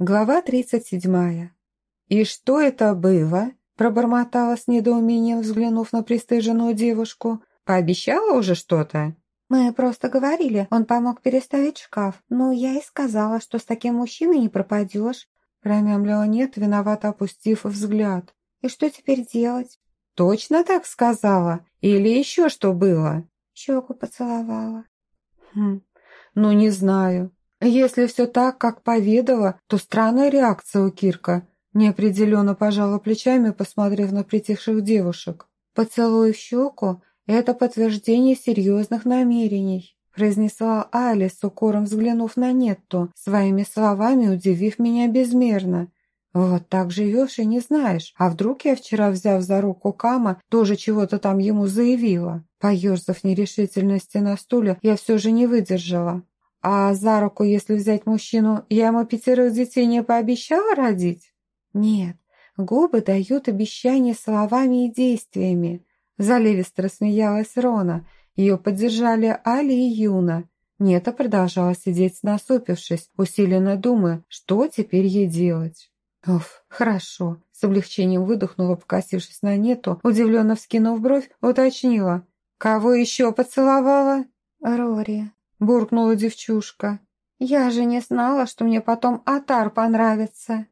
Глава тридцать седьмая. «И что это было?» – пробормотала с недоумением, взглянув на пристыженную девушку. «Пообещала уже что-то?» «Мы просто говорили, он помог переставить шкаф. Ну, я и сказала, что с таким мужчиной не пропадешь». Промямлила нет, виновато опустив взгляд. «И что теперь делать?» «Точно так сказала? Или еще что было?» Щеку поцеловала. «Хм, ну не знаю. Если все так, как поведала, то странная реакция у Кирка. Неопределенно пожала плечами, посмотрев на притихших девушек. «Поцелуй в щеку – это подтверждение серьезных намерений», произнесла Али с укором взглянув на Нетту, своими словами удивив меня безмерно. «Вот так живешь и не знаешь, а вдруг я вчера, взяв за руку Кама, тоже чего-то там ему заявила?» Поерзав нерешительности на стуле, я все же не выдержала. А за руку, если взять мужчину, я ему пятерых детей не пообещала родить? Нет, губы дают обещания словами и действиями. Заливисто рассмеялась Рона. Ее поддержали Али и Юна. Нета продолжала сидеть насупившись, усиленно думая, что теперь ей делать. Уф, хорошо. С облегчением выдохнула, покосившись на Нету, удивленно вскинув бровь, уточнила. «Кого еще поцеловала?» «Рори», буркнула девчушка. «Я же не знала, что мне потом Атар понравится».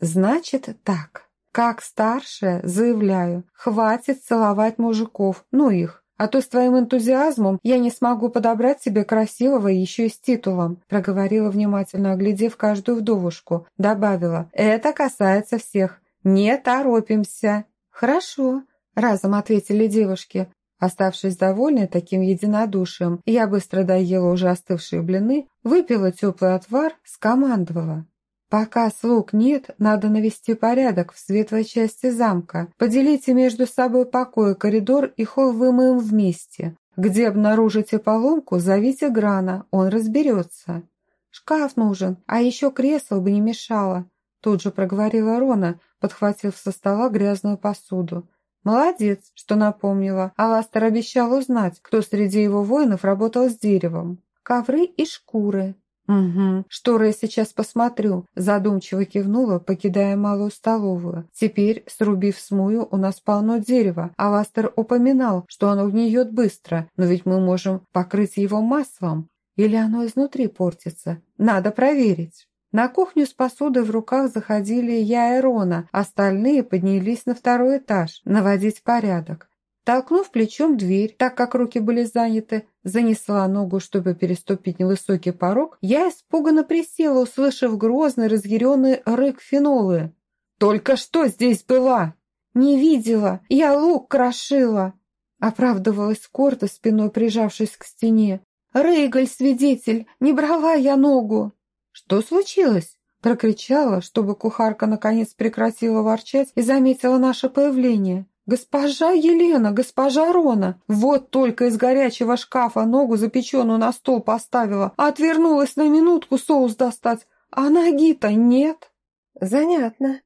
«Значит так. Как старшая, заявляю, хватит целовать мужиков, ну их. А то с твоим энтузиазмом я не смогу подобрать себе красивого еще и с титулом», проговорила внимательно, оглядев каждую вдовушку. Добавила, «Это касается всех. Не торопимся». «Хорошо», разом ответили девушки. Оставшись довольной таким единодушием, я быстро доела уже остывшие блины, выпила теплый отвар, скомандовала. «Пока слуг нет, надо навести порядок в светлой части замка. Поделите между собой покой, коридор и холл вымоем вместе. Где обнаружите поломку, зовите Грана, он разберется». «Шкаф нужен, а еще кресло бы не мешало», тут же проговорила Рона, подхватив со стола грязную посуду. Молодец, что напомнила. Аластер обещал узнать, кто среди его воинов работал с деревом. Ковры и шкуры. «Угу, шторы я сейчас посмотрю», – задумчиво кивнула, покидая малую столовую. «Теперь, срубив смую, у нас полно дерева. Аластер упоминал, что оно гниет быстро, но ведь мы можем покрыть его маслом. Или оно изнутри портится? Надо проверить». На кухню с посудой в руках заходили я и Рона, остальные поднялись на второй этаж, наводить порядок. Толкнув плечом дверь, так как руки были заняты, занесла ногу, чтобы переступить невысокий порог, я испуганно присела, услышав грозный разъяренный рык фенолы. «Только что здесь была?» «Не видела, я лук крошила!» Оправдывалась Корта, спиной прижавшись к стене. «Рейгаль, свидетель, не брала я ногу!» «Что случилось?» Прокричала, чтобы кухарка наконец прекратила ворчать и заметила наше появление. «Госпожа Елена, госпожа Рона! Вот только из горячего шкафа ногу запеченную на стол поставила, отвернулась на минутку соус достать, а ноги-то нет!» «Занятно.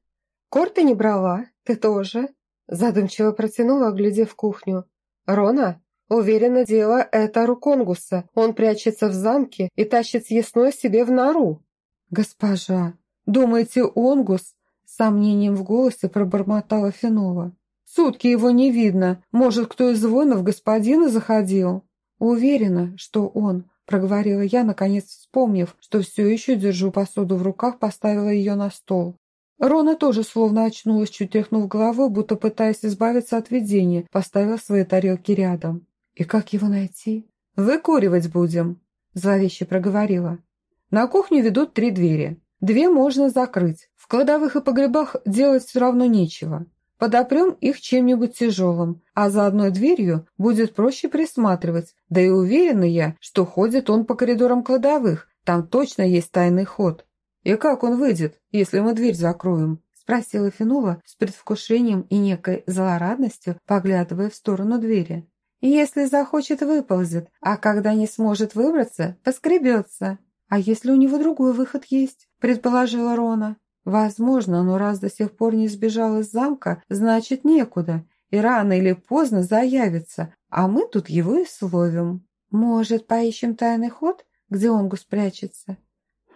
Корты не брала, ты тоже?» Задумчиво протянула, оглядев кухню. «Рона, Уверена, дело это Руконгуса. Он прячется в замке и тащит съестное себе в нору. Госпожа, думаете, Онгус? Сомнением в голосе пробормотала Финова. Сутки его не видно. Может, кто из воинов господина заходил? Уверена, что он, проговорила я, наконец вспомнив, что все еще держу посуду в руках, поставила ее на стол. Рона тоже словно очнулась, чуть тряхнув головой, будто пытаясь избавиться от видения, поставила свои тарелки рядом. «И как его найти?» «Выкуривать будем», – зловеще проговорила. «На кухню ведут три двери. Две можно закрыть. В кладовых и погребах делать все равно нечего. Подопрем их чем-нибудь тяжелым, а за одной дверью будет проще присматривать. Да и уверена я, что ходит он по коридорам кладовых, там точно есть тайный ход. И как он выйдет, если мы дверь закроем?» спросила Финула с предвкушением и некой злорадностью, поглядывая в сторону двери. Если захочет, выползет, а когда не сможет выбраться, поскребется. А если у него другой выход есть, предположила Рона. Возможно, но раз до сих пор не сбежал из замка, значит некуда, и рано или поздно заявится, а мы тут его и словим. Может, поищем тайный ход, где он спрячется?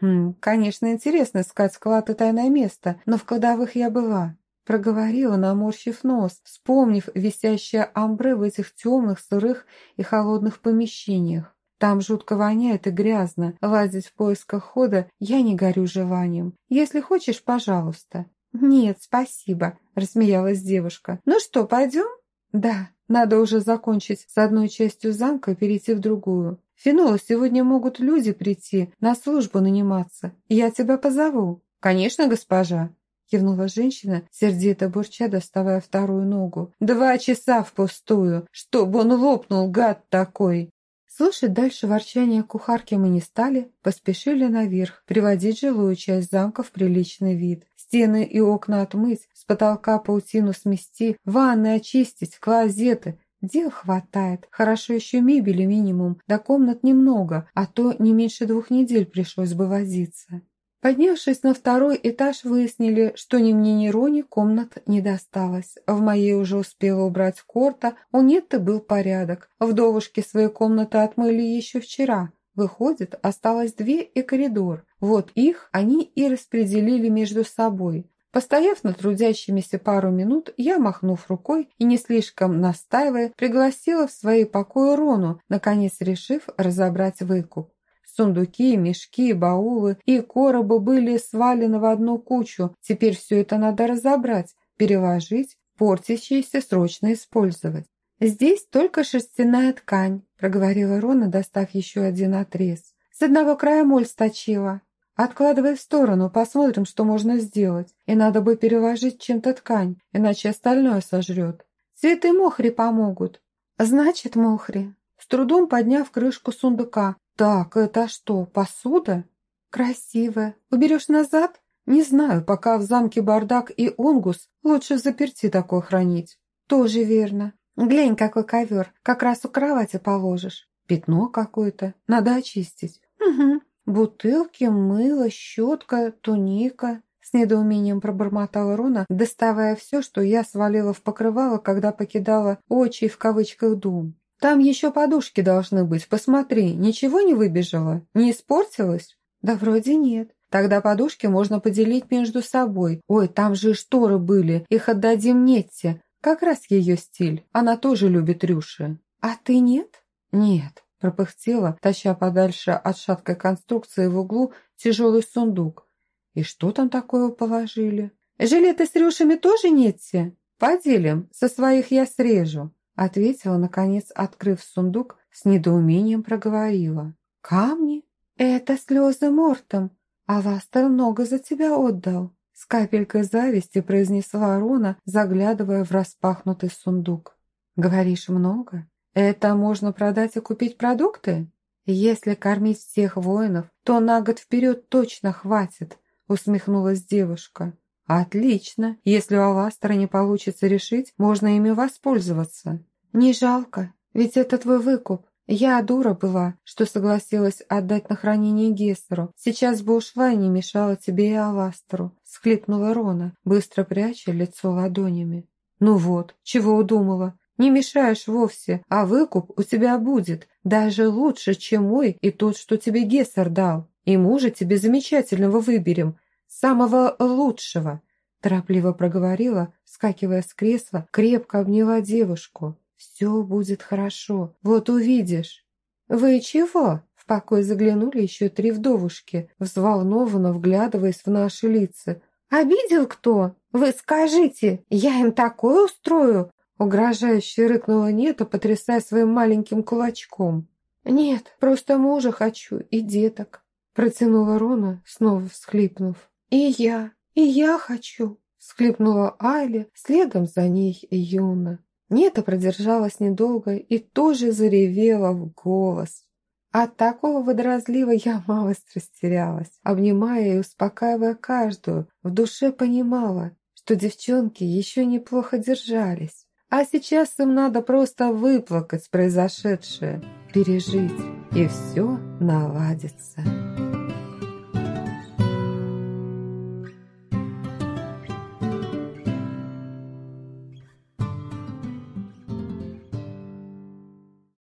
«Хм, конечно, интересно искать склад и тайное место, но в кладовых я была». Проговорила, наморщив нос, вспомнив висящее амбре в этих темных, сырых и холодных помещениях. Там жутко воняет и грязно. Лазить в поисках хода я не горю желанием. Если хочешь, пожалуйста. «Нет, спасибо», – рассмеялась девушка. «Ну что, пойдем?» «Да, надо уже закончить с одной частью замка и перейти в другую. Финола, сегодня могут люди прийти, на службу наниматься. Я тебя позову». «Конечно, госпожа», — кивнула женщина, сердито бурча, доставая вторую ногу. «Два часа впустую, чтобы он лопнул, гад такой!» Слушать дальше ворчание кухарки мы не стали, поспешили наверх, приводить жилую часть замка в приличный вид. Стены и окна отмыть, с потолка паутину смести, ванны очистить, клозеты. Дел хватает. Хорошо еще мебели минимум, да комнат немного, а то не меньше двух недель пришлось бы возиться. Поднявшись на второй этаж, выяснили, что ни мне, ни Роне комнат не досталось. В моей уже успела убрать корта, у Нетты был порядок. Вдовушки свои комнаты отмыли еще вчера. Выходит, осталось две и коридор. Вот их они и распределили между собой. Постояв над трудящимися пару минут, я, махнув рукой и не слишком настаивая, пригласила в свои покои Рону, наконец решив разобрать выкуп. Сундуки, мешки, баулы и коробы были свалены в одну кучу. Теперь все это надо разобрать, переложить, портящиеся срочно использовать. «Здесь только шерстяная ткань», – проговорила Рона, достав еще один отрез. «С одного края моль сточила. Откладывай в сторону, посмотрим, что можно сделать. И надо бы переложить чем-то ткань, иначе остальное сожрет. Цветы мохри помогут». «Значит, мохри». С трудом подняв крышку сундука, «Так, это что, посуда?» «Красивая. Уберешь назад?» «Не знаю, пока в замке бардак и онгус, лучше заперти такой хранить». «Тоже верно. Глянь, какой ковер, как раз у кровати положишь. Пятно какое-то, надо очистить». «Угу. Бутылки, мыло, щетка, туника». С недоумением пробормотала Рона, доставая все, что я свалила в покрывало, когда покидала «очи» в кавычках дом. Там еще подушки должны быть, посмотри, ничего не выбежало? Не испортилось? Да вроде нет. Тогда подушки можно поделить между собой. Ой, там же шторы были, их отдадим Нетте. Как раз ее стиль, она тоже любит рюши. А ты нет? Нет, пропыхтела, таща подальше от шаткой конструкции в углу тяжелый сундук. И что там такое положили? Жилеты с рюшами тоже Нетте? Поделим, со своих я срежу. Ответила, наконец, открыв сундук, с недоумением проговорила. «Камни? Это слезы Мортом, а Ластер много за тебя отдал». С капелькой зависти произнесла Рона, заглядывая в распахнутый сундук. «Говоришь, много? Это можно продать и купить продукты? Если кормить всех воинов, то на год вперед точно хватит», усмехнулась девушка. «Отлично. Если у Аластера не получится решить, можно ими воспользоваться». «Не жалко, ведь это твой выкуп. Я дура была, что согласилась отдать на хранение Гессеру. Сейчас бы ушла и не мешала тебе и Аластеру», — схлипнула Рона, быстро пряча лицо ладонями. «Ну вот, чего удумала? Не мешаешь вовсе, а выкуп у тебя будет, даже лучше, чем мой и тот, что тебе Гессер дал. И мужа тебе замечательного выберем, самого лучшего!» Торопливо проговорила, вскакивая с кресла, крепко обняла девушку. «Все будет хорошо, вот увидишь». «Вы чего?» В покой заглянули еще три вдовушки, взволнованно вглядываясь в наши лица. «Обидел кто? Вы скажите, я им такое устрою!» Угрожающе рыкнула Нета, потрясая своим маленьким кулачком. «Нет, просто мужа хочу и деток», протянула Рона, снова всхлипнув. «И я, и я хочу!» — всхлипнула Айли, следом за ней Юна. Нета продержалась недолго и тоже заревела в голос. От такого водоразлива я малость растерялась, обнимая и успокаивая каждую, в душе понимала, что девчонки еще неплохо держались. А сейчас им надо просто выплакать произошедшее, пережить, и все наладится.